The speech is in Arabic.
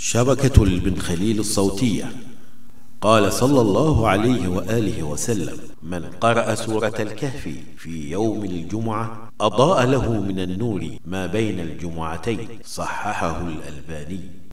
شبكة البن خليل الصوتية. قال صلى الله عليه وآله وسلم من قرأ سورة الكهف في يوم الجمعة أضاء له من النور ما بين الجمعتين صححه الألباني.